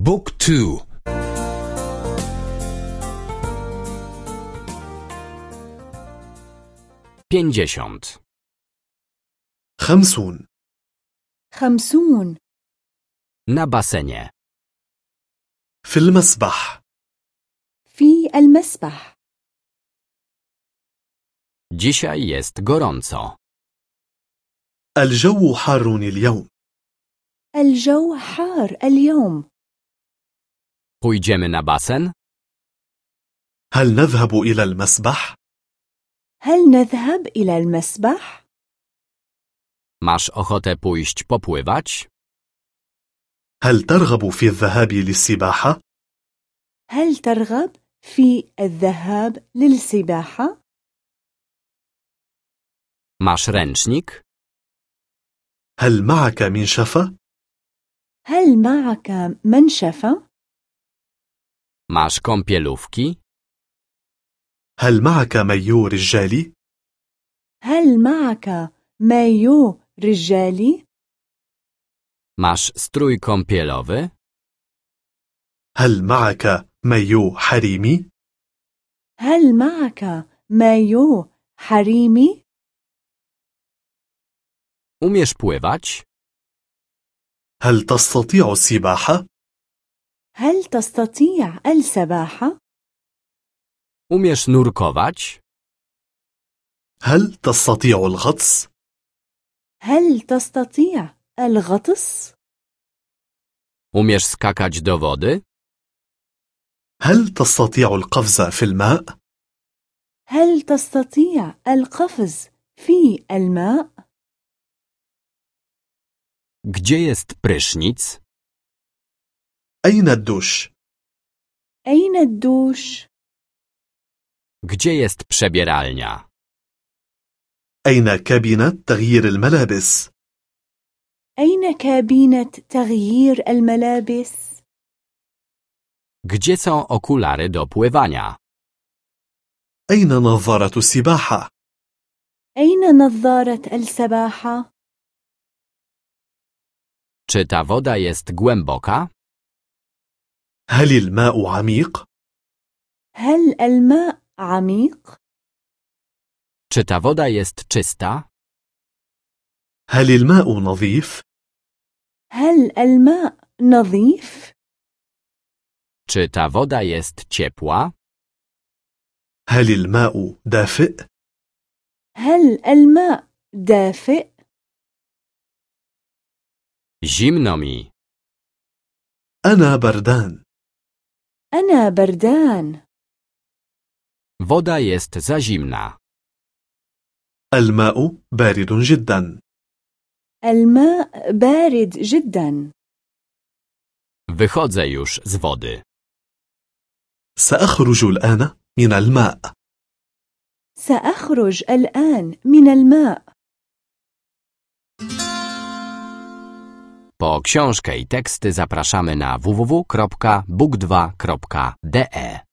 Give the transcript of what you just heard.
بوك تو pięćdziesiąt, خمسون خمسون na basenie, في المسبح في المسبح dzisiaj jest gorąco, الجو حار اليوم الجو حار اليوم pójdziemy na basen, هل نذهب إلى المسبح؟ هل نذهب إلى المسبح؟ masz ochotę pójść popływać, هل ترغب في الذهاب للسباحة؟ هل ترغب في الذهاب للسباحة؟ masz ręcznik, هل معك منشفة؟ هل معك منشفة؟ Masz kąpielówki, هل معك مايو رجالي؟ هل معك مايو رجالي؟ masz strój kąpielowy, هل معك مايو حريمي؟ هل معك مايو حريمي؟ umiesz pływać, هل تستطيع السباحة؟ هل تستطيع السباحة؟ umiesz nurkować, هل تستطيع الغطس؟ هل تستطيع الغطس؟ umiesz skakać do wody, هل تستطيع القفز في الماء؟ هل تستطيع القفز في الماء؟ gdzie jest prysznic, أين الدوش؟ أين الدوش؟ gdzie jest przebieralnia, أين كابينة تغيير الملابس؟ أين كابينة تغيير الملابس؟ gdzie są okulary do pływania. أين نظارة السباحة؟ أين نظارة السباحة؟ Czy ta woda jest głęboka? هل الماء عميق؟ هل الماء عميق؟ Czy ta woda jest czysta? هل الماء نظيف؟ هل الماء نظيف؟ Czy ta woda jest ciepła? هل الماء دافئ؟ هل الماء دافئ؟ Zimno mi. أنا بردان أنا بردان. Woda jest za zimna. الماء بارد جدا. الماء بارد جدا. Wychodzę już z wody. سأخرج الآن من الماء. سأخرج الآن من الماء. Po książkę i teksty zapraszamy na www.book2.de.